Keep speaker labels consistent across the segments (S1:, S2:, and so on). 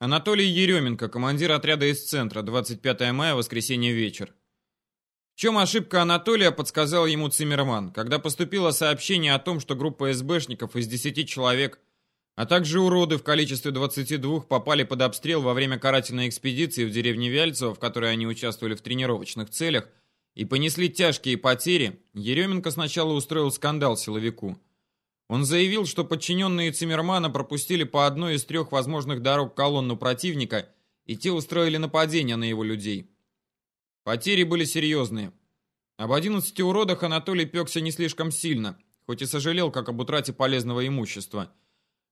S1: Анатолий Еременко, командир отряда из центра, 25 мая, воскресенье вечер. В чем ошибка Анатолия, подсказал ему Циммерман, когда поступило сообщение о том, что группа СБшников из 10 человек, а также уроды в количестве 22 попали под обстрел во время карательной экспедиции в деревне Вяльцево, в которой они участвовали в тренировочных целях, и понесли тяжкие потери, Еременко сначала устроил скандал силовику. Он заявил, что подчиненные Циммермана пропустили по одной из трех возможных дорог колонну противника, и те устроили нападение на его людей. Потери были серьезные. Об 11 уродах Анатолий пекся не слишком сильно, хоть и сожалел, как об утрате полезного имущества.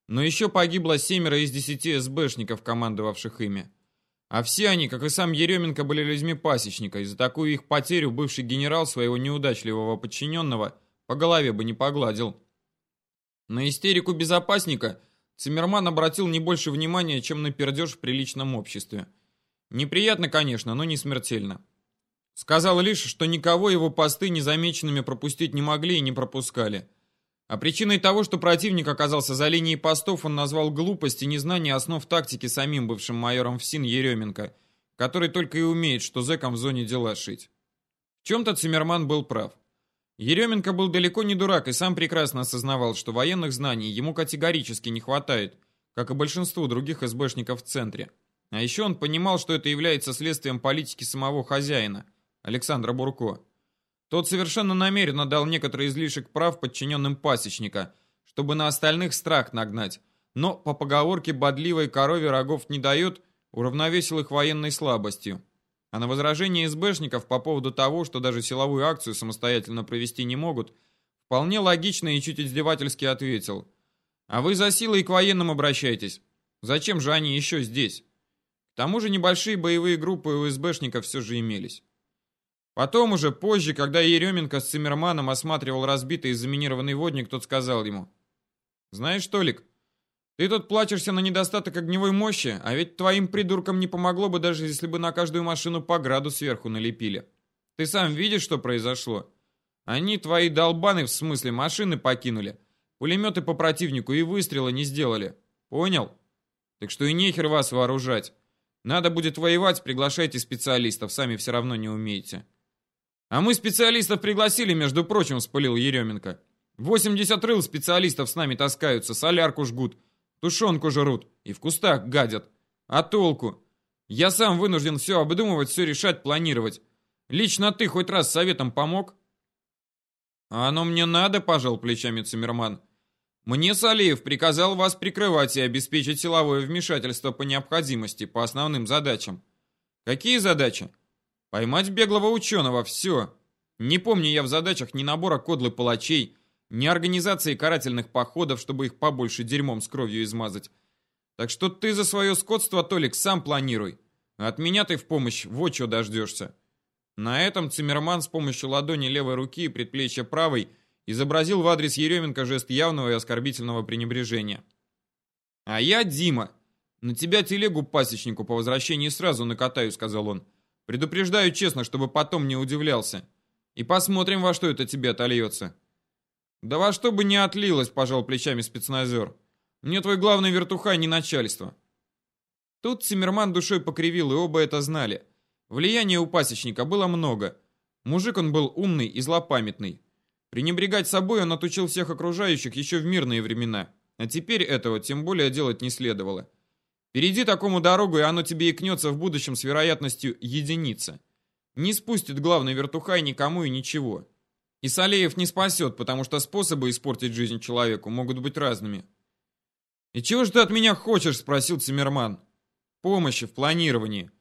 S1: Но еще погибло семеро из десяти СБшников, командовавших ими. А все они, как и сам Еременко, были людьми пасечника, и за такую их потерю бывший генерал своего неудачливого подчиненного по голове бы не погладил. На истерику безопасника Циммерман обратил не больше внимания, чем на пердеж в приличном обществе. Неприятно, конечно, но не смертельно. Сказал лишь, что никого его посты незамеченными пропустить не могли и не пропускали. А причиной того, что противник оказался за линией постов, он назвал глупость и незнание основ тактики самим бывшим майором ФСИН Еременко, который только и умеет, что зэкам в зоне дела шить. В чем-то Циммерман был прав. Еременко был далеко не дурак и сам прекрасно осознавал, что военных знаний ему категорически не хватает, как и большинству других СБшников в центре. А еще он понимал, что это является следствием политики самого хозяина, Александра Бурко. Тот совершенно намеренно дал некоторый излишек прав подчиненным пасечника, чтобы на остальных страх нагнать, но по поговорке «бодливой корове рогов не дает» уравновесил их военной слабостью. А на возражение СБшников по поводу того, что даже силовую акцию самостоятельно провести не могут, вполне логично и чуть издевательски ответил. «А вы за силой к военным обращайтесь. Зачем же они еще здесь?» К тому же небольшие боевые группы у СБшников все же имелись. Потом уже позже, когда Еременко с Циммерманом осматривал разбитый и заминированный водник, тот сказал ему. «Знаешь, Толик, ты тут плачешься на недостаток огневой мощи, а ведь твоим придуркам не помогло бы даже если бы на каждую машину по граду сверху налепили. Ты сам видишь, что произошло? Они твои долбаны, в смысле, машины покинули. Пулеметы по противнику и выстрела не сделали. Понял? Так что и нехер вас вооружать. Надо будет воевать, приглашайте специалистов, сами все равно не умеете. А мы специалистов пригласили, между прочим, вспылил Еременко. 80 рыл специалистов с нами таскаются, солярку жгут. Тушенку жрут и в кустах гадят. А толку? Я сам вынужден все обдумывать, все решать, планировать. Лично ты хоть раз советом помог? А оно мне надо, пожал плечами Циммерман. Мне Салеев приказал вас прикрывать и обеспечить силовое вмешательство по необходимости, по основным задачам. Какие задачи? Поймать беглого ученого, все. Не помню я в задачах ни набора кодлы палачей, ни организации карательных походов, чтобы их побольше дерьмом с кровью измазать. Так что ты за свое скотство, Толик, сам планируй. От меня ты в помощь вот что дождешься. На этом Циммерман с помощью ладони левой руки и предплечья правой изобразил в адрес Еременко жест явного и оскорбительного пренебрежения. «А я Дима. На тебя телегу пасечнику по возвращении сразу накатаю», — сказал он. «Предупреждаю честно, чтобы потом не удивлялся. И посмотрим, во что это тебе отольется». «Да во что бы не отлилось», — пожал плечами спецназер. «Мне твой главный вертухай не начальство». Тут Циммерман душой покривил, и оба это знали. Влияния у пасечника было много. Мужик он был умный и злопамятный. Пренебрегать собой он отучил всех окружающих еще в мирные времена. А теперь этого тем более делать не следовало. Перейди такому дорогу, и оно тебе икнется в будущем с вероятностью единица. Не спустит главный вертухай никому и ничего. И Салеев не спасет, потому что способы испортить жизнь человеку могут быть разными. «И чего же ты от меня хочешь?» – спросил Циммерман. «Помощи в планировании.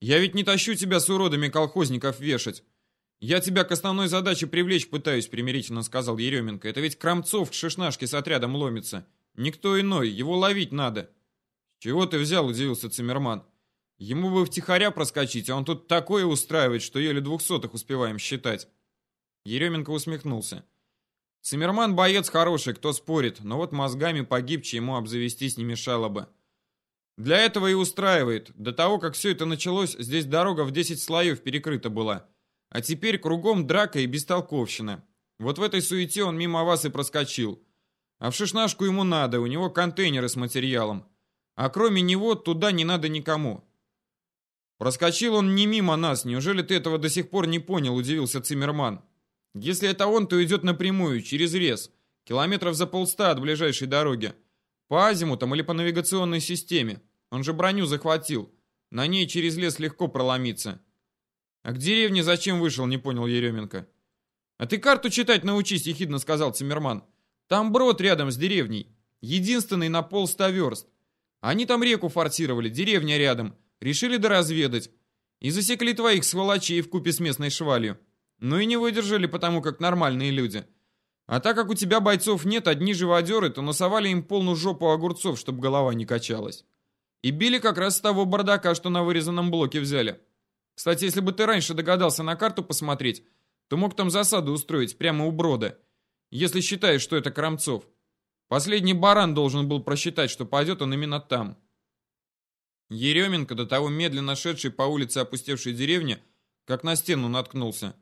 S1: Я ведь не тащу тебя с уродами колхозников вешать. Я тебя к основной задаче привлечь пытаюсь», – примирительно сказал Еременко. «Это ведь Крамцов к шишнашке с отрядом ломится. Никто иной, его ловить надо». «Чего ты взял?» – удивился Циммерман. «Ему бы втихаря проскочить, а он тут такое устраивает, что еле двухсотых успеваем считать». Еременко усмехнулся. Циммерман боец хороший, кто спорит, но вот мозгами погибче ему обзавестись не мешало бы. Для этого и устраивает. До того, как все это началось, здесь дорога в 10 слоев перекрыта была. А теперь кругом драка и бестолковщина. Вот в этой суете он мимо вас и проскочил. А в шишнашку ему надо, у него контейнеры с материалом. А кроме него туда не надо никому. Проскочил он не мимо нас, неужели ты этого до сих пор не понял, удивился Циммерман. Если это он, то идет напрямую, через рез, километров за полста от ближайшей дороги. По азимутам или по навигационной системе. Он же броню захватил. На ней через лес легко проломиться. А к деревне зачем вышел, не понял Еременко. А ты карту читать научись, ехидно сказал Циммерман. Там брод рядом с деревней. Единственный на полста верст. Они там реку форсировали, деревня рядом. Решили доразведать. И засекли твоих сволочей в купе с местной швалью. Ну и не выдержали, потому как нормальные люди. А так как у тебя бойцов нет, одни живодеры, то насовали им полную жопу огурцов, чтобы голова не качалась. И били как раз с того бардака, что на вырезанном блоке взяли. Кстати, если бы ты раньше догадался на карту посмотреть, то мог там засаду устроить прямо у брода. Если считаешь, что это Крамцов. Последний баран должен был просчитать, что пойдет он именно там. Еременко, до того медленно шедший по улице опустевшей деревни, как на стену наткнулся.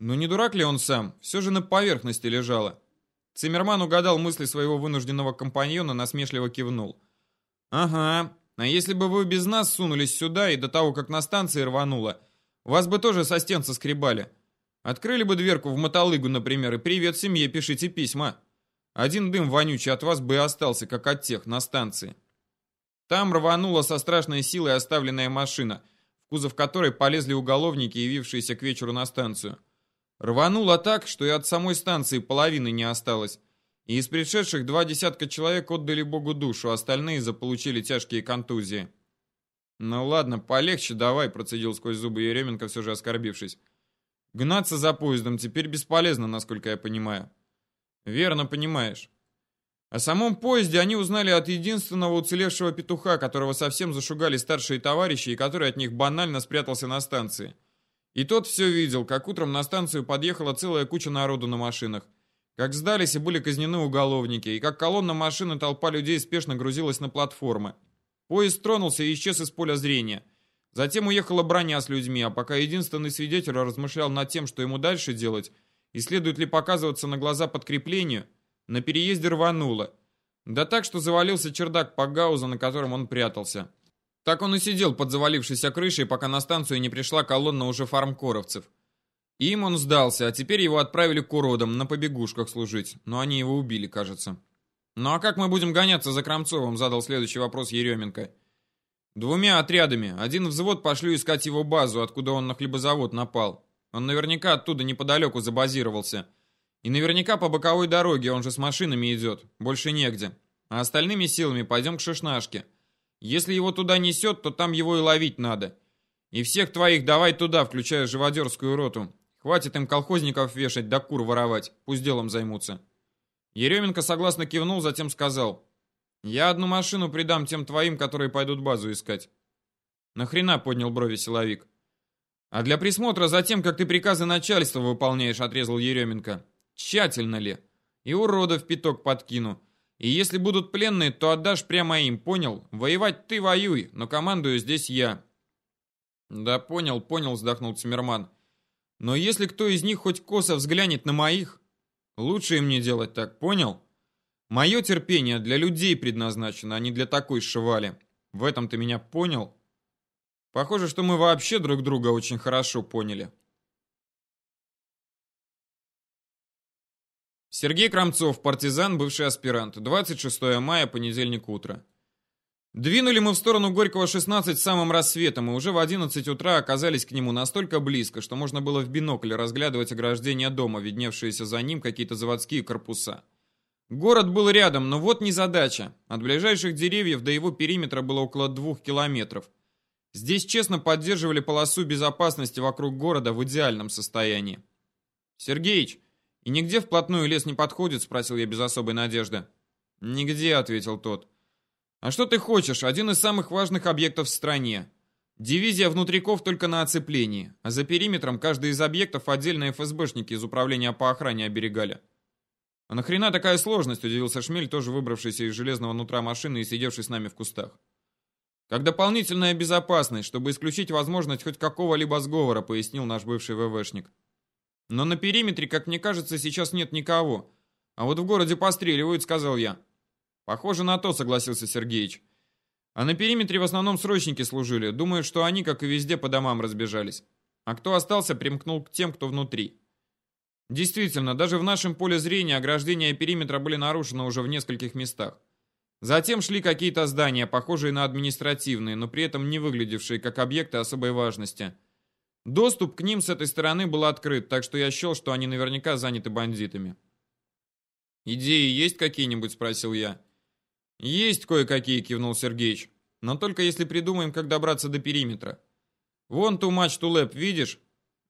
S1: Ну не дурак ли он сам? Все же на поверхности лежало. Циммерман угадал мысли своего вынужденного компаньона, насмешливо кивнул. «Ага, а если бы вы без нас сунулись сюда и до того, как на станции рвануло, вас бы тоже со стен соскребали. Открыли бы дверку в мотолыгу, например, и «Привет семье, пишите письма». Один дым вонючий от вас бы и остался, как от тех, на станции. Там рванула со страшной силой оставленная машина, в кузов которой полезли уголовники, явившиеся к вечеру на станцию. Рвануло так, что и от самой станции половины не осталось. И из пришедших два десятка человек отдали Богу душу, остальные заполучили тяжкие контузии. «Ну ладно, полегче давай», — процедил сквозь зубы Еременко, все же оскорбившись. «Гнаться за поездом теперь бесполезно, насколько я понимаю». «Верно понимаешь. О самом поезде они узнали от единственного уцелевшего петуха, которого совсем зашугали старшие товарищи и который от них банально спрятался на станции. И тот все видел, как утром на станцию подъехала целая куча народу на машинах, как сдались и были казнены уголовники, и как колонна машин и толпа людей спешно грузилась на платформы. Поезд тронулся и исчез из поля зрения. Затем уехала броня с людьми, а пока единственный свидетель размышлял над тем, что ему дальше делать, и следует ли показываться на глаза подкреплению – на переезде рвануло. Да так, что завалился чердак Пагауза, на котором он прятался. Так он и сидел под завалившейся крышей, пока на станцию не пришла колонна уже фармкоровцев. Им он сдался, а теперь его отправили к уродам на побегушках служить. Но они его убили, кажется. «Ну а как мы будем гоняться за Крамцовым?» задал следующий вопрос Еременко. «Двумя отрядами. Один взвод пошлю искать его базу, откуда он на хлебозавод напал. Он наверняка оттуда неподалеку забазировался. И наверняка по боковой дороге, он же с машинами идет. Больше негде. А остальными силами пойдем к Шишнашке. Если его туда несет, то там его и ловить надо. И всех твоих давай туда, включая живодерскую роту. Хватит им колхозников вешать да кур воровать. Пусть делом займутся. Еременко согласно кивнул, затем сказал. Я одну машину придам тем твоим, которые пойдут базу искать. Нахрена поднял брови силовик? А для присмотра за тем, как ты приказы начальства выполняешь, отрезал Еременко. Тщательно ли? И уродов пяток подкину. И если будут пленные, то отдашь прямо им, понял? Воевать ты воюй, но командую здесь я. Да понял, понял, вздохнул Циммерман. Но если кто из них хоть косо взглянет на моих, лучше им не делать так, понял? Мое терпение для людей предназначено, а не для такой швали. В этом ты меня понял? Похоже, что мы вообще друг друга очень хорошо поняли. Сергей Крамцов, партизан, бывший аспирант. 26 мая, понедельник утро. Двинули мы в сторону Горького 16 самым рассветом, и уже в 11 утра оказались к нему настолько близко, что можно было в бинокль разглядывать ограждение дома, видневшиеся за ним какие-то заводские корпуса. Город был рядом, но вот незадача. От ближайших деревьев до его периметра было около двух километров. Здесь честно поддерживали полосу безопасности вокруг города в идеальном состоянии. «Сергеич, «И нигде вплотную лес не подходит?» — спросил я без особой надежды. «Нигде», — ответил тот. «А что ты хочешь? Один из самых важных объектов в стране. Дивизия внутриков только на оцеплении, а за периметром каждый из объектов отдельные ФСБшники из управления по охране оберегали». «А нахрена такая сложность?» — удивился Шмель, тоже выбравшийся из железного нутра машины и сидевший с нами в кустах. «Как дополнительная безопасность, чтобы исключить возможность хоть какого-либо сговора», — пояснил наш бывший ВВшник. Но на периметре, как мне кажется, сейчас нет никого. А вот в городе постреливают, сказал я. Похоже на то, согласился Сергеич. А на периметре в основном срочники служили. Думают, что они, как и везде, по домам разбежались. А кто остался, примкнул к тем, кто внутри. Действительно, даже в нашем поле зрения ограждения периметра были нарушены уже в нескольких местах. Затем шли какие-то здания, похожие на административные, но при этом не выглядевшие как объекты особой важности. Доступ к ним с этой стороны был открыт, так что я счел, что они наверняка заняты бандитами. «Идеи есть какие-нибудь?» – спросил я. «Есть кое-какие», – кивнул Сергеич. «Но только если придумаем, как добраться до периметра. Вон ту мачту ЛЭП, видишь?»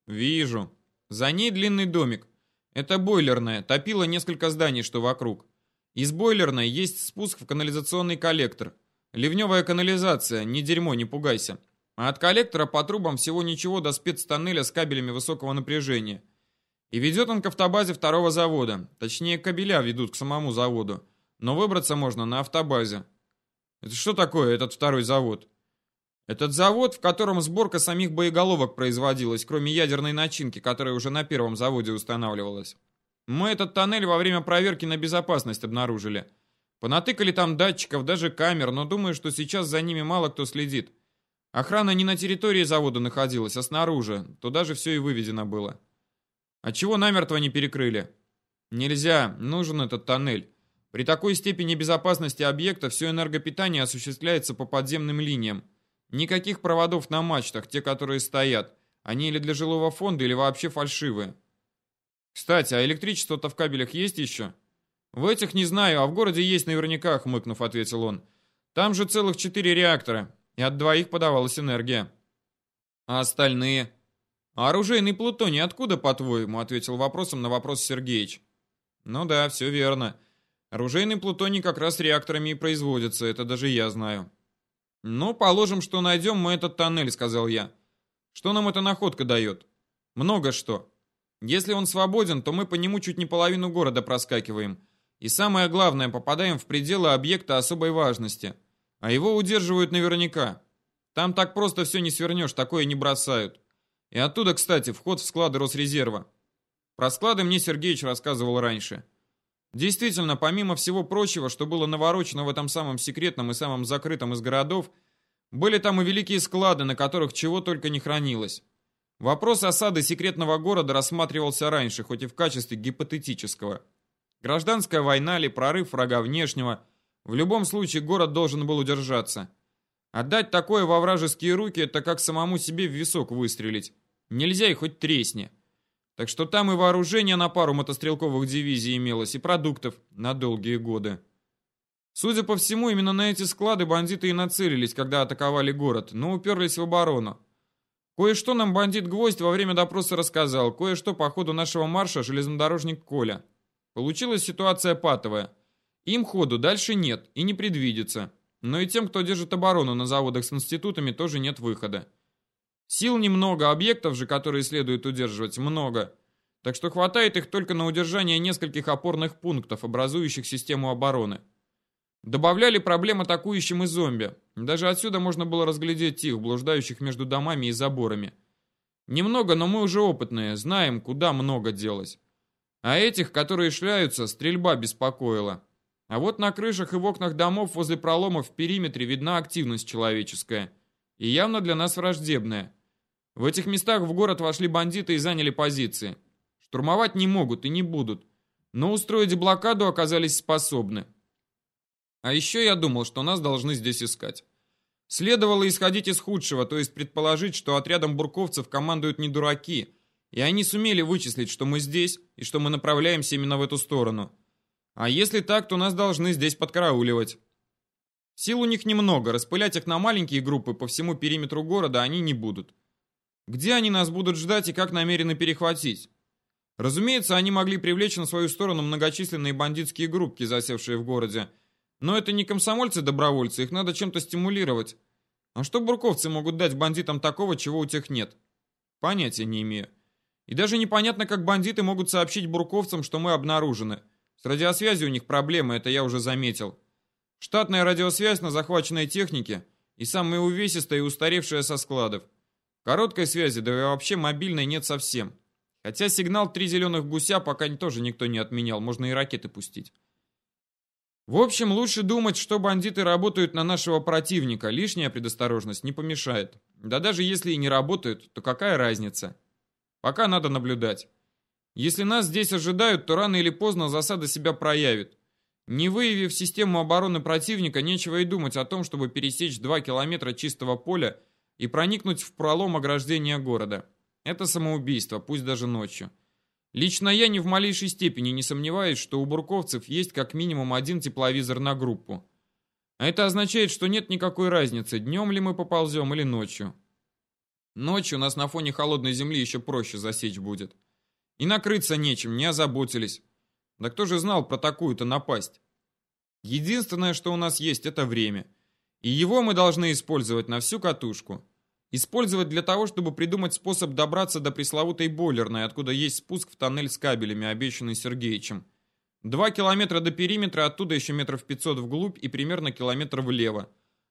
S1: «Вижу. За ней длинный домик. Это бойлерная, топила несколько зданий, что вокруг. Из бойлерной есть спуск в канализационный коллектор. Ливневая канализация, не дерьмо, не пугайся. А от коллектора по трубам всего ничего до спецтоннеля с кабелями высокого напряжения. И ведет он к автобазе второго завода. Точнее, кабеля ведут к самому заводу. Но выбраться можно на автобазе. Это что такое, этот второй завод? Этот завод, в котором сборка самих боеголовок производилась, кроме ядерной начинки, которая уже на первом заводе устанавливалась. Мы этот тоннель во время проверки на безопасность обнаружили. Понатыкали там датчиков, даже камер, но думаю, что сейчас за ними мало кто следит. Охрана не на территории завода находилась, а снаружи. Туда же все и выведено было. А чего намертво не перекрыли? Нельзя, нужен этот тоннель. При такой степени безопасности объекта все энергопитание осуществляется по подземным линиям. Никаких проводов на мачтах, те, которые стоят. Они или для жилого фонда, или вообще фальшивые. Кстати, а электричество-то в кабелях есть еще? В этих не знаю, а в городе есть наверняка, хмыкнув, ответил он. Там же целых четыре реактора, и от двоих подавалась энергия. А остальные? А оружейный плутоний откуда, по-твоему? Ответил вопросом на вопрос Сергеич. Ну да, все верно. Оружейный плутоний как раз реакторами и производится, это даже я знаю. Ну, положим, что найдем мы этот тоннель, сказал я. Что нам эта находка дает? Много что. Если он свободен, то мы по нему чуть не половину города проскакиваем. И самое главное, попадаем в пределы объекта особой важности. А его удерживают наверняка. Там так просто все не свернешь, такое не бросают. И оттуда, кстати, вход в склады Росрезерва. Про склады мне Сергеич рассказывал раньше. Действительно, помимо всего прочего, что было наворочено в этом самом секретном и самом закрытом из городов, были там и великие склады, на которых чего только не хранилось. Вопрос осады секретного города рассматривался раньше, хоть и в качестве гипотетического. Гражданская война или прорыв врага внешнего, в любом случае город должен был удержаться. Отдать такое во вражеские руки – это как самому себе в висок выстрелить. Нельзя и хоть тресни. Так что там и вооружение на пару мотострелковых дивизий имелось, и продуктов на долгие годы. Судя по всему, именно на эти склады бандиты и нацелились, когда атаковали город, но уперлись в оборону. Кое-что нам бандит Гвоздь во время допроса рассказал, кое-что по ходу нашего марша железнодорожник Коля. Получилась ситуация патовая. Им ходу дальше нет и не предвидится. Но и тем, кто держит оборону на заводах с институтами, тоже нет выхода. Сил немного, объектов же, которые следует удерживать, много. Так что хватает их только на удержание нескольких опорных пунктов, образующих систему обороны. Добавляли проблем атакующим и зомби. Даже отсюда можно было разглядеть их, блуждающих между домами и заборами. Немного, но мы уже опытные, знаем, куда много делать. А этих, которые шляются, стрельба беспокоила. А вот на крышах и в окнах домов возле проломов в периметре видна активность человеческая. И явно для нас враждебная. В этих местах в город вошли бандиты и заняли позиции. Штурмовать не могут и не будут. Но устроить блокаду оказались способны. А еще я думал, что нас должны здесь искать. Следовало исходить из худшего, то есть предположить, что отрядом бурковцев командуют не дураки, и они сумели вычислить, что мы здесь и что мы направляемся именно в эту сторону. А если так, то нас должны здесь подкарауливать. Сил у них немного, распылять их на маленькие группы по всему периметру города они не будут. Где они нас будут ждать и как намерены перехватить? Разумеется, они могли привлечь на свою сторону многочисленные бандитские группки, засевшие в городе, но это не комсомольцы-добровольцы, их надо чем-то стимулировать. А что бурковцы могут дать бандитам такого, чего у тех нет? Понятия не имею. И даже непонятно, как бандиты могут сообщить бурковцам, что мы обнаружены. С радиосвязью у них проблемы, это я уже заметил. Штатная радиосвязь на захваченной технике и самая увесистая и устаревшая со складов. Короткой связи, да и вообще мобильной нет совсем. Хотя сигнал «Три зеленых гуся» пока тоже никто не отменял, можно и ракеты пустить. В общем, лучше думать, что бандиты работают на нашего противника. Лишняя предосторожность не помешает. Да даже если и не работают, то какая разница? Пока надо наблюдать. Если нас здесь ожидают, то рано или поздно засада себя проявит. Не выявив систему обороны противника, нечего и думать о том, чтобы пересечь 2 километра чистого поля и проникнуть в пролом ограждения города. Это самоубийство, пусть даже ночью. Лично я ни в малейшей степени не сомневаюсь, что у бурковцев есть как минимум один тепловизор на группу. А это означает, что нет никакой разницы, днем ли мы поползем или ночью. Ночью нас на фоне холодной земли еще проще засечь будет. И накрыться нечем, не озаботились. Да кто же знал про такую-то напасть? Единственное, что у нас есть, это время. И его мы должны использовать на всю катушку. Использовать для того, чтобы придумать способ добраться до пресловутой бойлерной, откуда есть спуск в тоннель с кабелями, обещанный Сергеичем. Два километра до периметра, оттуда еще метров пятьсот вглубь и примерно километр влево.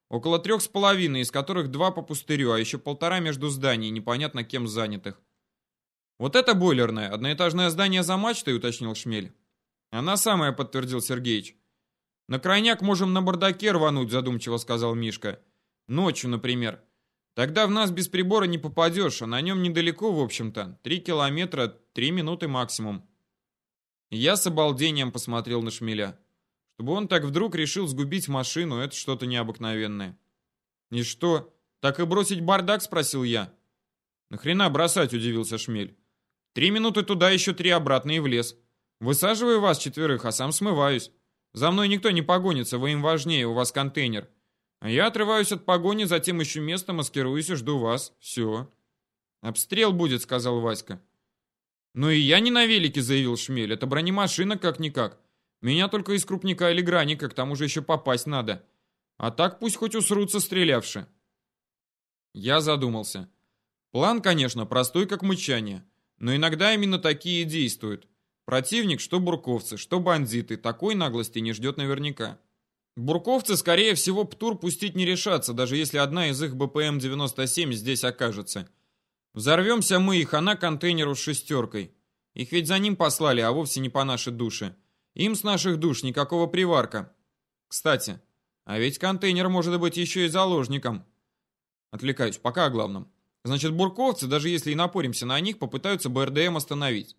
S1: Около трех с половиной, из которых два по пустырю, а еще полтора между зданий, непонятно кем занятых. «Вот это бойлерная, одноэтажное здание за мачтой», — уточнил Шмель. «Она самая», — подтвердил Сергеич. «На крайняк можем на бардаке рвануть», — задумчиво сказал Мишка. «Ночью, например. Тогда в нас без прибора не попадешь, а на нем недалеко, в общем-то. Три километра, три минуты максимум. Я с обалдением посмотрел на шмеля. Чтобы он так вдруг решил сгубить машину, это что-то необыкновенное. «И что, так и бросить бардак?» — спросил я. «Нахрена бросать?» — удивился шмель. «Три минуты туда, еще три обратно и в лес. Высаживаю вас четверых, а сам смываюсь. За мной никто не погонится, вы им важнее, у вас контейнер. А я отрываюсь от погони, затем ищу место, маскируюсь и жду вас. Все. Обстрел будет, сказал Васька. Ну и я не на велике, заявил Шмель. Это бронемашина как-никак. Меня только из крупника или граника, к тому же еще попасть надо. А так пусть хоть усрутся стрелявши. Я задумался. План, конечно, простой как мычание. Но иногда именно такие действуют. Противник, что бурковцы, что бандиты, такой наглости не ждет наверняка. Бурковцы, скорее всего, ПТУР пустить не решатся, даже если одна из их БПМ-97 здесь окажется. Взорвемся мы их, а на контейнеру с шестеркой. Их ведь за ним послали, а вовсе не по нашей душе. Им с наших душ никакого приварка. Кстати, а ведь контейнер может быть еще и заложником. Отвлекаюсь, пока о главном. Значит, бурковцы, даже если и напоримся на них, попытаются БРДМ остановить.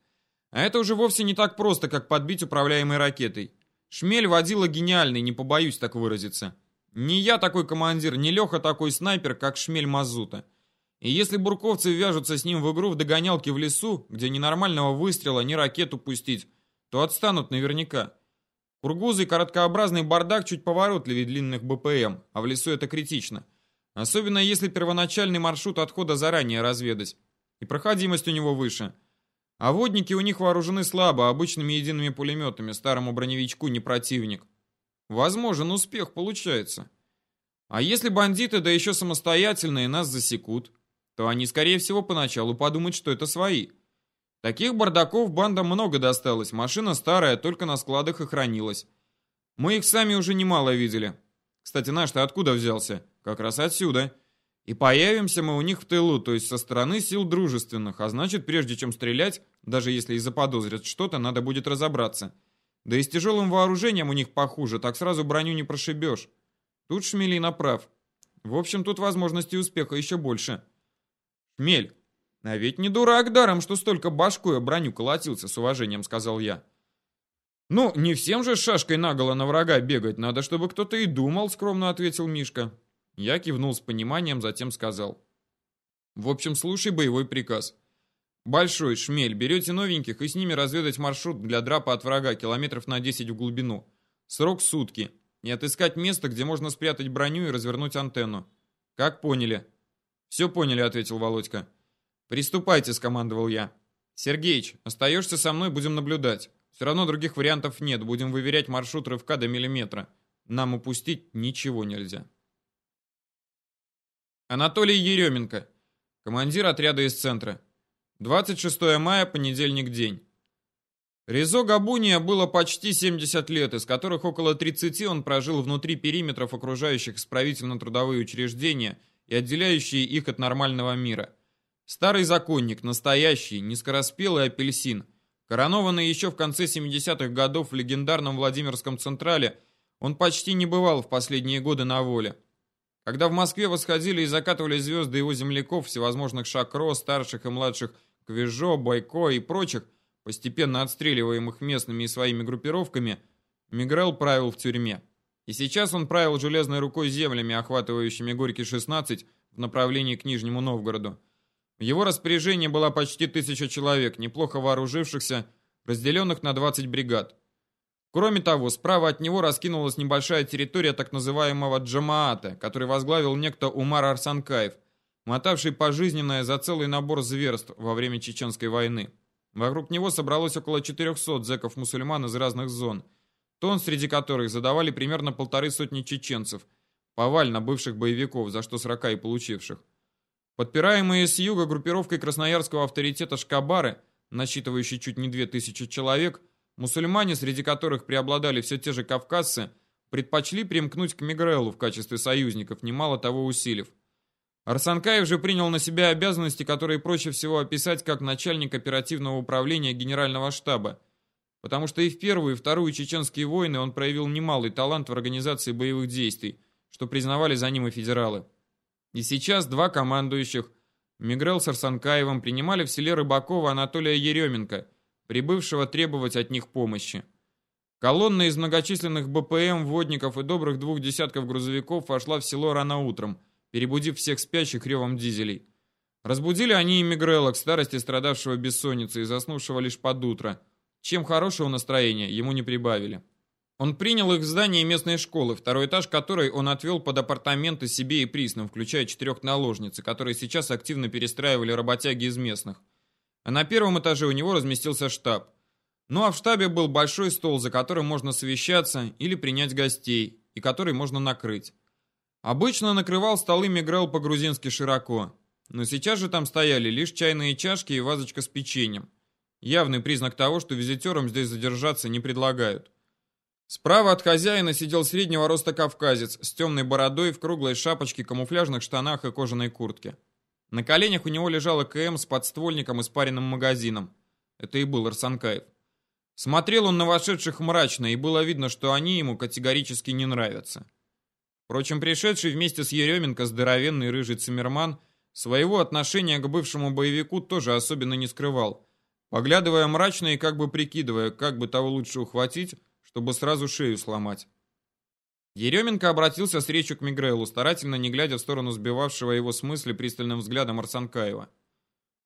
S1: А это уже вовсе не так просто, как подбить управляемой ракетой. Шмель водила гениальный, не побоюсь так выразиться. Не я такой командир, не Леха такой снайпер, как Шмель Мазута. И если бурковцы вяжутся с ним в игру в догонялке в лесу, где ни нормального выстрела, ни ракету пустить, то отстанут наверняка. Кургузый короткообразный бардак чуть поворотливее длинных БПМ, а в лесу это критично. Особенно если первоначальный маршрут отхода заранее разведать. И проходимость у него выше – а водники у них вооружены слабо, обычными едиными пулеметами, старому броневичку не противник. Возможен успех, получается. А если бандиты, да еще самостоятельные, нас засекут, то они, скорее всего, поначалу подумают, что это свои. Таких бардаков бандам много досталось, машина старая, только на складах и хранилась. Мы их сами уже немало видели. Кстати, наш-то откуда взялся? Как раз отсюда. И появимся мы у них в тылу, то есть со стороны сил дружественных, а значит, прежде чем стрелять, даже если и заподозрят что-то, надо будет разобраться. Да и с тяжелым вооружением у них похуже, так сразу броню не прошибешь. Тут Шмелина прав. В общем, тут возможностей успеха еще больше. Шмель, а ведь не дурак даром, что столько башкой о броню колотился, с уважением сказал я. Ну, не всем же шашкой наголо на врага бегать, надо, чтобы кто-то и думал, скромно ответил Мишка. Я кивнул с пониманием, затем сказал. В общем, слушай боевой приказ. Большой шмель, берете новеньких и с ними разведать маршрут для драпа от врага километров на 10 в глубину. Срок сутки. И отыскать место, где можно спрятать броню и развернуть антенну. Как поняли? Все поняли, ответил Володька. Приступайте, скомандовал я. Сергеич, остаешься со мной, будем наблюдать. Все равно других вариантов нет, будем выверять маршрут рывка до миллиметра. Нам упустить ничего нельзя. Анатолий Еременко, командир отряда из центра. 26 мая, понедельник день. Резо Габуния было почти 70 лет, из которых около 30 он прожил внутри периметров окружающих исправительно-трудовые учреждения и отделяющие их от нормального мира. Старый законник, настоящий, низкороспелый апельсин, коронованный еще в конце 70-х годов в легендарном Владимирском Централе, Он почти не бывал в последние годы на воле. Когда в Москве восходили и закатывали звезды его земляков, всевозможных Шакро, старших и младших Квежо, Бойко и прочих, постепенно отстреливаемых местными и своими группировками, Мигрел правил в тюрьме. И сейчас он правил железной рукой землями, охватывающими Горький-16 в направлении к Нижнему Новгороду. В его распоряжении была почти тысяча человек, неплохо вооружившихся, разделенных на 20 бригад. Кроме того, справа от него раскинулась небольшая территория так называемого Джамаата, который возглавил некто Умар Арсанкаев, мотавший пожизненное за целый набор зверств во время Чеченской войны. Вокруг него собралось около 400 зэков-мусульман из разных зон, тон среди которых задавали примерно полторы сотни чеченцев, повально бывших боевиков, за что срока и получивших. Подпираемые с юга группировкой красноярского авторитета Шкабары, насчитывающей чуть не 2000 человек, Мусульмане, среди которых преобладали все те же кавказцы, предпочли примкнуть к Мигрелу в качестве союзников, немало того усилив. Арсанкаев же принял на себя обязанности, которые проще всего описать как начальник оперативного управления Генерального штаба, потому что и в Первую, и Вторую чеченские войны он проявил немалый талант в организации боевых действий, что признавали за ним и федералы. И сейчас два командующих, Мигрел с Арсанкаевым, принимали в селе Рыбакова Анатолия Еременко – прибывшего требовать от них помощи. Колонна из многочисленных БПМ, водников и добрых двух десятков грузовиков вошла в село рано утром, перебудив всех спящих ревом дизелей. Разбудили они и Мигрелла, к старости страдавшего бессонницей и заснувшего лишь под утро. Чем хорошего настроения ему не прибавили. Он принял их в здании местной школы, второй этаж которой он отвел под апартаменты себе и присным, включая четырех наложниц, которые сейчас активно перестраивали работяги из местных. На первом этаже у него разместился штаб. Ну а в штабе был большой стол, за которым можно совещаться или принять гостей, и который можно накрыть. Обычно накрывал столы Мигрел по-грузински широко, но сейчас же там стояли лишь чайные чашки и вазочка с печеньем. Явный признак того, что визитерам здесь задержаться не предлагают. Справа от хозяина сидел среднего роста кавказец с темной бородой в круглой шапочке, камуфляжных штанах и кожаной куртке. На коленях у него лежал КМ с подствольником и спаренным магазином. Это и был Арсанкаев. Смотрел он на вошедших мрачно, и было видно, что они ему категорически не нравятся. Впрочем, пришедший вместе с Еременко здоровенный рыжий циммерман своего отношения к бывшему боевику тоже особенно не скрывал, поглядывая мрачно и как бы прикидывая, как бы того лучше ухватить, чтобы сразу шею сломать. Еременко обратился с речью к Мигрелу, старательно не глядя в сторону сбивавшего его с мысли пристальным взглядом Арсанкаева.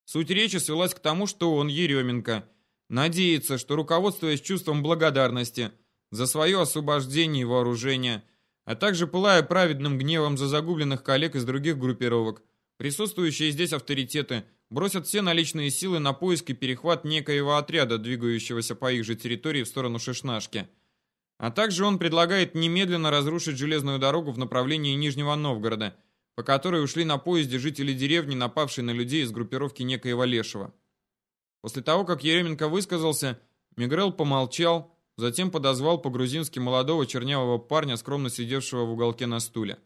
S1: Суть речи свелась к тому, что он, Еременко, надеется, что, руководствуясь чувством благодарности за свое освобождение и вооружение, а также пылая праведным гневом за загубленных коллег из других группировок, присутствующие здесь авторитеты бросят все наличные силы на поиск и перехват некоего отряда, двигающегося по их же территории в сторону Шишнашки – а также он предлагает немедленно разрушить железную дорогу в направлении Нижнего Новгорода, по которой ушли на поезде жители деревни, напавшие на людей из группировки некоего Лешего. После того, как Еременко высказался, Мигрел помолчал, затем подозвал по-грузински молодого чернявого парня, скромно сидевшего в уголке на стуле.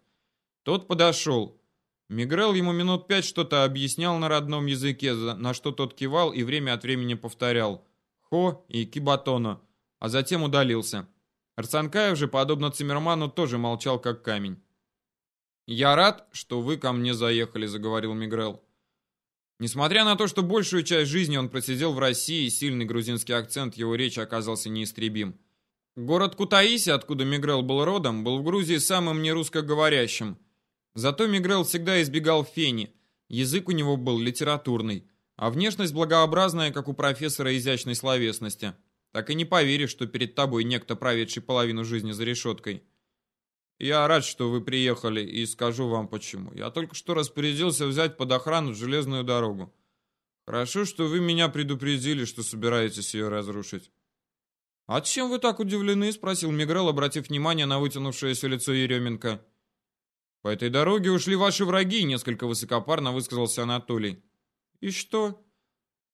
S1: Тот подошел. Мигрел ему минут пять что-то объяснял на родном языке, на что тот кивал и время от времени повторял «хо» и «кибатоно», а затем удалился. Арсанкаев же, подобно Циммерману, тоже молчал как камень. «Я рад, что вы ко мне заехали», — заговорил Мигрел. Несмотря на то, что большую часть жизни он просидел в России, сильный грузинский акцент его речи оказался неистребим. Город Кутаиси, откуда Мигрел был родом, был в Грузии самым нерусскоговорящим. Зато Мигрел всегда избегал фени, язык у него был литературный, а внешность благообразная, как у профессора изящной словесности — так и не поверишь, что перед тобой некто, проведший половину жизни за решеткой. Я рад, что вы приехали, и скажу вам почему. Я только что распорядился взять под охрану железную дорогу. Хорошо, что вы меня предупредили, что собираетесь ее разрушить. «А чем вы так удивлены?» — спросил Мигрел, обратив внимание на вытянувшееся лицо Еременко. «По этой дороге ушли ваши враги», — несколько высокопарно высказался Анатолий. «И что?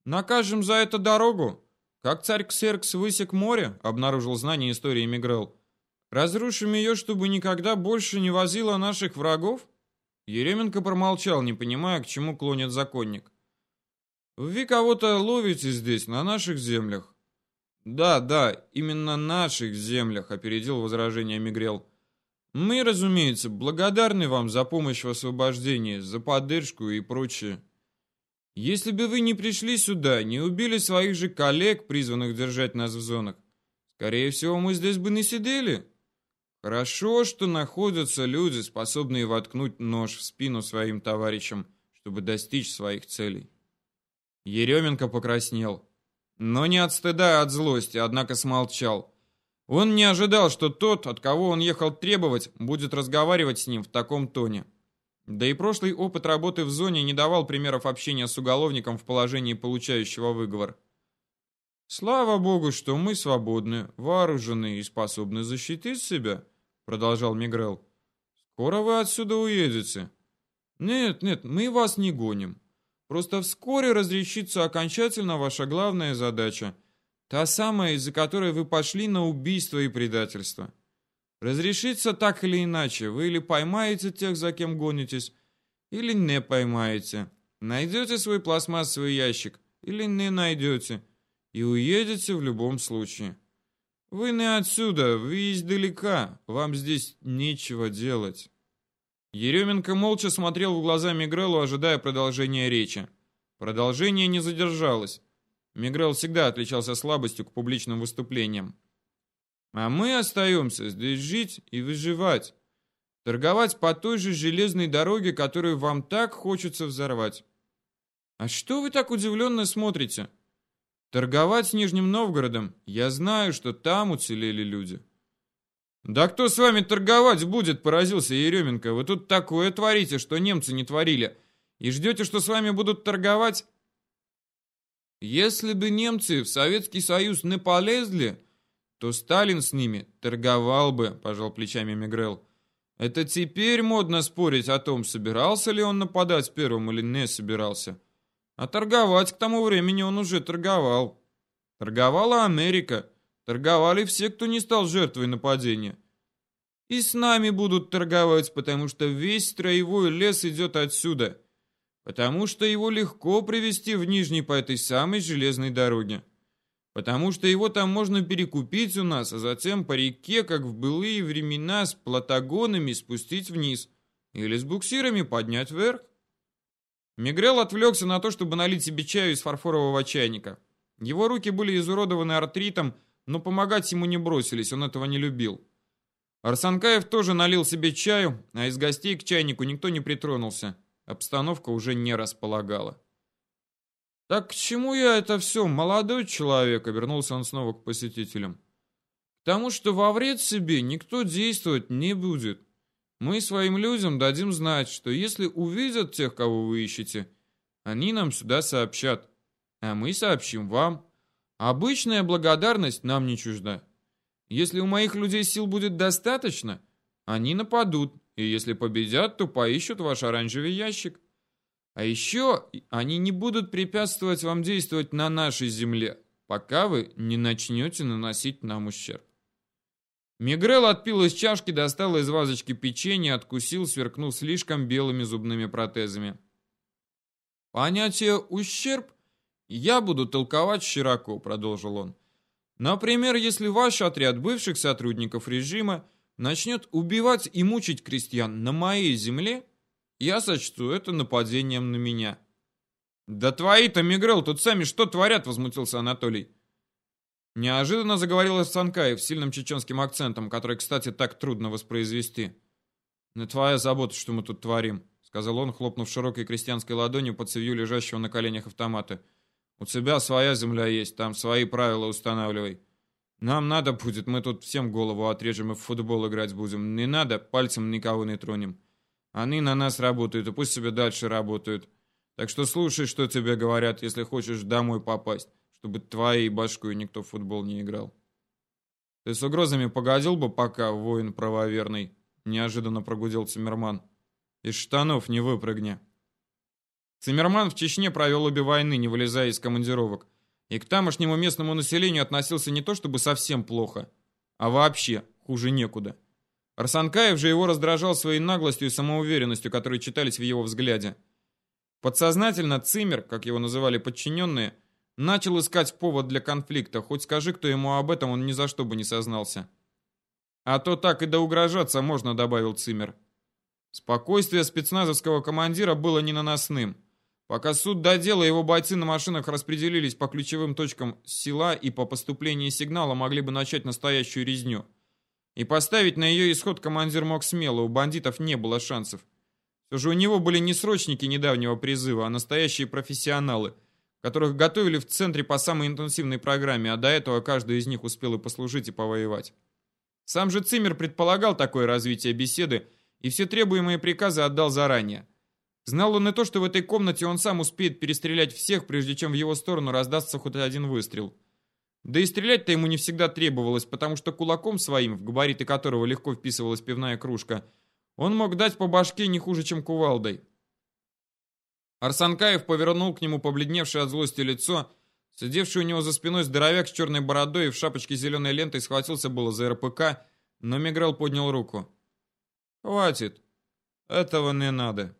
S1: Накажем за это дорогу?» Как царь Ксеркс высек море, обнаружил знание истории Мигрел. Разрушим ее, чтобы никогда больше не возила наших врагов? Еременко промолчал, не понимая, к чему клонит законник. Вы кого-то ловите здесь, на наших землях. Да, да, именно наших землях, опередил возражение Мигрел. Мы, разумеется, благодарны вам за помощь в освобождении, за поддержку и прочее. Если бы вы не пришли сюда, не убили своих же коллег, призванных держать нас в зонах, скорее всего, мы здесь бы не сидели. Хорошо, что находятся люди, способные воткнуть нож в спину своим товарищам, чтобы достичь своих целей. Еременко покраснел. Но не от стыда, а от злости, однако смолчал. Он не ожидал, что тот, от кого он ехал требовать, будет разговаривать с ним в таком тоне. Да и прошлый опыт работы в зоне не давал примеров общения с уголовником в положении получающего выговор. «Слава богу, что мы свободны, вооружены и способны защитить себя», — продолжал Мигрел. «Скоро вы отсюда уедете». «Нет, нет, мы вас не гоним. Просто вскоре разрешится окончательно ваша главная задача, та самая, из-за которой вы пошли на убийство и предательство. Разрешится так или иначе, вы или поймаете тех, за кем гонитесь, или не поймаете. Найдете свой пластмассовый ящик или не найдете, и уедете в любом случае. Вы не отсюда, вы издалека, вам здесь нечего делать. Еременко молча смотрел в глаза Мигрелу, ожидая продолжения речи. Продолжение не задержалось. Мигрел всегда отличался слабостью к публичным выступлениям. А мы остаемся здесь жить и выживать. Торговать по той же железной дороге, которую вам так хочется взорвать. А что вы так удивленно смотрите? Торговать с Нижним Новгородом? Я знаю, что там уцелели люди. «Да кто с вами торговать будет?» – поразился Еременко. «Вы тут такое творите, что немцы не творили. И ждете, что с вами будут торговать?» «Если бы немцы в Советский Союз не полезли, то Сталин с ними торговал бы», – пожал плечами Мигрел. «Это теперь модно спорить о том, собирался ли он нападать первым или не собирался. А торговать к тому времени он уже торговал. Торговала Америка». Торговали все, кто не стал жертвой нападения. И с нами будут торговать, потому что весь строевой лес идет отсюда. Потому что его легко привезти в Нижний по этой самой железной дороге. Потому что его там можно перекупить у нас, а затем по реке, как в былые времена, с платагонами спустить вниз. Или с буксирами поднять вверх. Мигрел отвлекся на то, чтобы налить себе чаю из фарфорового чайника. Его руки были изуродованы артритом, но помогать ему не бросились, он этого не любил. Арсанкаев тоже налил себе чаю, а из гостей к чайнику никто не притронулся. Обстановка уже не располагала. «Так к чему я это все, молодой человек?» — обернулся он снова к посетителям. «К тому, что во вред себе никто действовать не будет. Мы своим людям дадим знать, что если увидят тех, кого вы ищете, они нам сюда сообщат, а мы сообщим вам». Обычная благодарность нам не чужда. Если у моих людей сил будет достаточно, они нападут, и если победят, то поищут ваш оранжевый ящик. А еще они не будут препятствовать вам действовать на нашей земле, пока вы не начнете наносить нам ущерб. Мигрел отпил из чашки, достал из вазочки печенье, откусил, сверкнул слишком белыми зубными протезами. Понятие «ущерб» «Я буду толковать широко», — продолжил он. «Например, если ваш отряд бывших сотрудников режима начнет убивать и мучить крестьян на моей земле, я сочту это нападением на меня». «Да твои-то, Мигрел, тут сами что творят?» — возмутился Анатолий. Неожиданно заговорил Санкаев с сильным чеченским акцентом, который, кстати, так трудно воспроизвести. «Не твоя забота, что мы тут творим», — сказал он, хлопнув широкой крестьянской ладонью по цевью лежащего на коленях автомата. У тебя своя земля есть, там свои правила устанавливай. Нам надо будет, мы тут всем голову отрежем и в футбол играть будем. Не надо, пальцем никого не тронем. Они на нас работают, и пусть себе дальше работают. Так что слушай, что тебе говорят, если хочешь домой попасть, чтобы твоей башкой никто в футбол не играл. Ты с угрозами погодил бы пока, воин правоверный, неожиданно прогудел Циммерман. Из штанов не выпрыгни. Циммерман в Чечне провел обе войны, не вылезая из командировок. И к тамошнему местному населению относился не то чтобы совсем плохо, а вообще хуже некуда. Арсанкаев же его раздражал своей наглостью и самоуверенностью, которые читались в его взгляде. Подсознательно Циммер, как его называли подчиненные, Начал искать повод для конфликта, хоть скажи, кто ему об этом, он ни за что бы не сознался. А то так и до угрожаться можно, добавил Цимер. Спокойствие спецназовского командира было ненаносным. Пока суд додел, его бойцы на машинах распределились по ключевым точкам села и по поступлении сигнала могли бы начать настоящую резню. И поставить на ее исход командир мог смело, у бандитов не было шансов. Все же у него были не срочники недавнего призыва, а настоящие профессионалы, которых готовили в центре по самой интенсивной программе, а до этого каждый из них успел и послужить, и повоевать. Сам же Циммер предполагал такое развитие беседы, и все требуемые приказы отдал заранее. Знал он и то, что в этой комнате он сам успеет перестрелять всех, прежде чем в его сторону раздастся хоть один выстрел. Да и стрелять-то ему не всегда требовалось, потому что кулаком своим, в габариты которого легко вписывалась пивная кружка, он мог дать по башке не хуже, чем кувалдой. Арсанкаев повернул к нему побледневшее от злости лицо, сидевший у него за спиной здоровяк с черной бородой и в шапочке зеленой лентой схватился было за РПК, но Мигрел поднял руку. «Хватит. Этого не надо».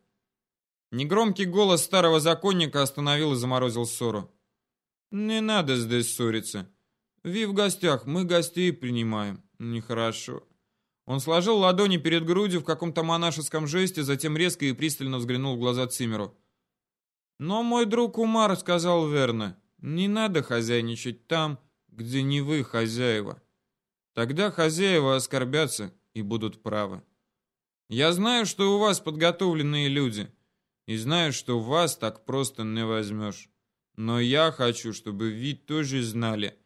S1: Негромкий голос старого законника остановил и заморозил ссору. «Не надо здесь ссориться. Ви в гостях, мы гостей принимаем. Нехорошо». Он сложил ладони перед грудью в каком-то монашеском жесте, затем резко и пристально взглянул в глаза Цимеру. «Но мой друг Умар сказал верно. Не надо хозяйничать там, где не вы хозяева. Тогда хозяева оскорбятся и будут правы. Я знаю, что у вас подготовленные люди, и знаю, что вас так просто не возьмешь. Но я хочу, чтобы вы тоже знали,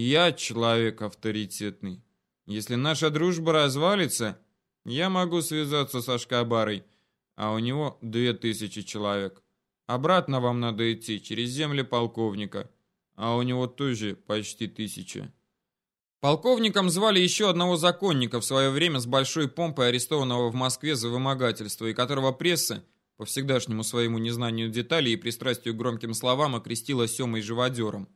S1: я человек авторитетный. Если наша дружба развалится, я могу связаться со Шкабарой, а у него две тысячи человек. Обратно вам надо идти через земли полковника, а у него тоже почти тысяча. Полковником звали еще одного законника в свое время с большой помпой арестованного в Москве за вымогательство, и которого пресса, по всегдашнему своему незнанию деталей и пристрастию к громким словам, окрестила Семой живодером.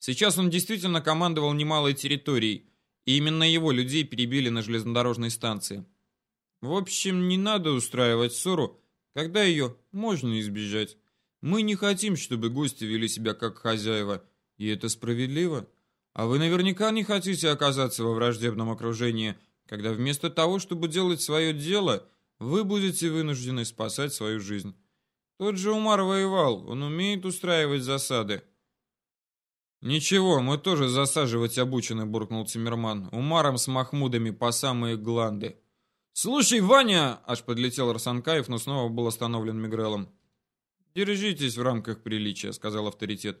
S1: Сейчас он действительно командовал немалой территорией, и именно его людей перебили на железнодорожной станции. В общем, не надо устраивать ссору, когда ее можно избежать. Мы не хотим, чтобы гости вели себя как хозяева, и это справедливо. А вы наверняка не хотите оказаться во враждебном окружении, когда вместо того, чтобы делать свое дело, вы будете вынуждены спасать свою жизнь. Тот же Умар воевал, он умеет устраивать засады. «Ничего, мы тоже засаживать обучены», — буркнул Циммерман. «Умаром с Махмудами по самые гланды». «Слушай, Ваня!» — аж подлетел Арсанкаев, но снова был остановлен Мигрелом. «Держитесь в рамках приличия», — сказал авторитет.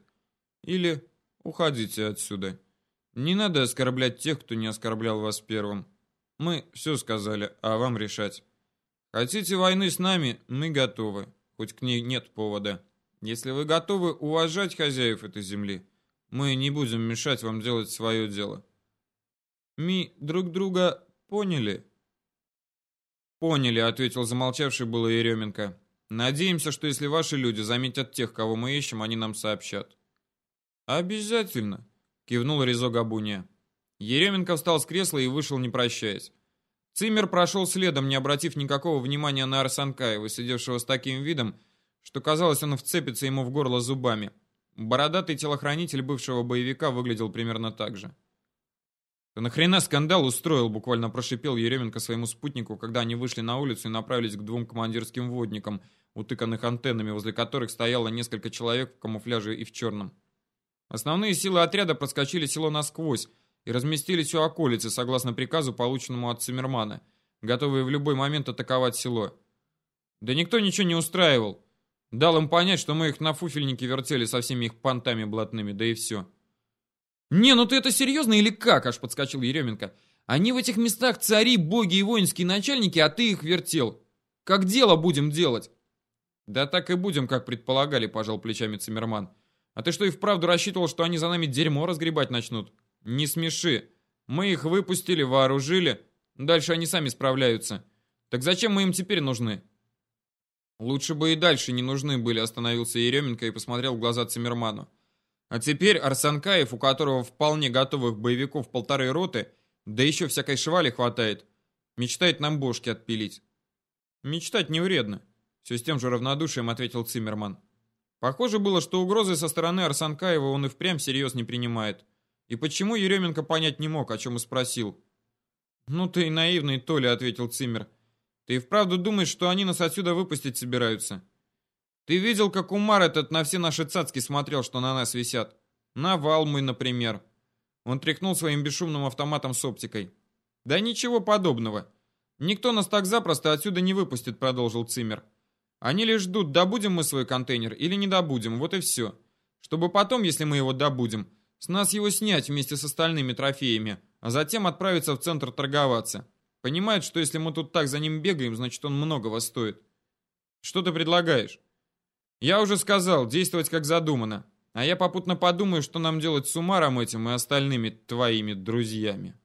S1: «Или уходите отсюда. Не надо оскорблять тех, кто не оскорблял вас первым. Мы все сказали, а вам решать. Хотите войны с нами, мы готовы, хоть к ней нет повода. Если вы готовы уважать хозяев этой земли, мы не будем мешать вам делать свое дело. Мы друг друга поняли?» «Поняли», — ответил замолчавший было Еременко. «Надеемся, что если ваши люди заметят тех, кого мы ищем, они нам сообщат». «Обязательно», — кивнул Резо Габуния. Еременко встал с кресла и вышел, не прощаясь. Циммер прошел следом, не обратив никакого внимания на Арсанкаева, сидевшего с таким видом, что казалось, он вцепится ему в горло зубами. Бородатый телохранитель бывшего боевика выглядел примерно так же. «Ты нахрена скандал устроил?» — буквально прошипел Еременко своему спутнику, когда они вышли на улицу и направились к двум командирским водникам, утыканных антеннами, возле которых стояло несколько человек в камуфляже и в черном. Основные силы отряда проскочили село насквозь и разместились у околицы, согласно приказу, полученному от Циммермана, готовые в любой момент атаковать село. Да никто ничего не устраивал. Дал им понять, что мы их на фуфельнике вертели со всеми их понтами блатными, да и все. «Не, ну ты это серьезно или как?» – аж подскочил Еременко. «Они в этих местах цари, боги и воинские начальники, а ты их вертел. Как дело будем делать?» «Да так и будем, как предполагали», – пожал плечами Циммерман. «А ты что, и вправду рассчитывал, что они за нами дерьмо разгребать начнут?» «Не смеши. Мы их выпустили, вооружили. Дальше они сами справляются. Так зачем мы им теперь нужны?» Лучше бы и дальше не нужны были, остановился Еременко и посмотрел в глаза Циммерману. А теперь Арсанкаев, у которого вполне готовых боевиков полторы роты, да еще всякой швали хватает, мечтает нам бошки отпилить. Мечтать не вредно, все с тем же равнодушием ответил Циммерман. Похоже было, что угрозы со стороны Арсанкаева он и впрямь серьез не принимает. И почему Еременко понять не мог, о чем и спросил. «Ну ты и наивный, Толя», — ответил Циммер. «Ты вправду думаешь, что они нас отсюда выпустить собираются? Ты видел, как Умар этот на все наши цацки смотрел, что на нас висят? На вал мой, например». Он тряхнул своим бесшумным автоматом с оптикой. «Да ничего подобного. Никто нас так запросто отсюда не выпустит», — продолжил Циммер. Они лишь ждут, добудем мы свой контейнер или не добудем, вот и все. Чтобы потом, если мы его добудем, с нас его снять вместе с остальными трофеями, а затем отправиться в центр торговаться. Понимают, что если мы тут так за ним бегаем, значит он многого стоит. Что ты предлагаешь? Я уже сказал, действовать как задумано. А я попутно подумаю, что нам делать с Умаром этим и остальными твоими друзьями.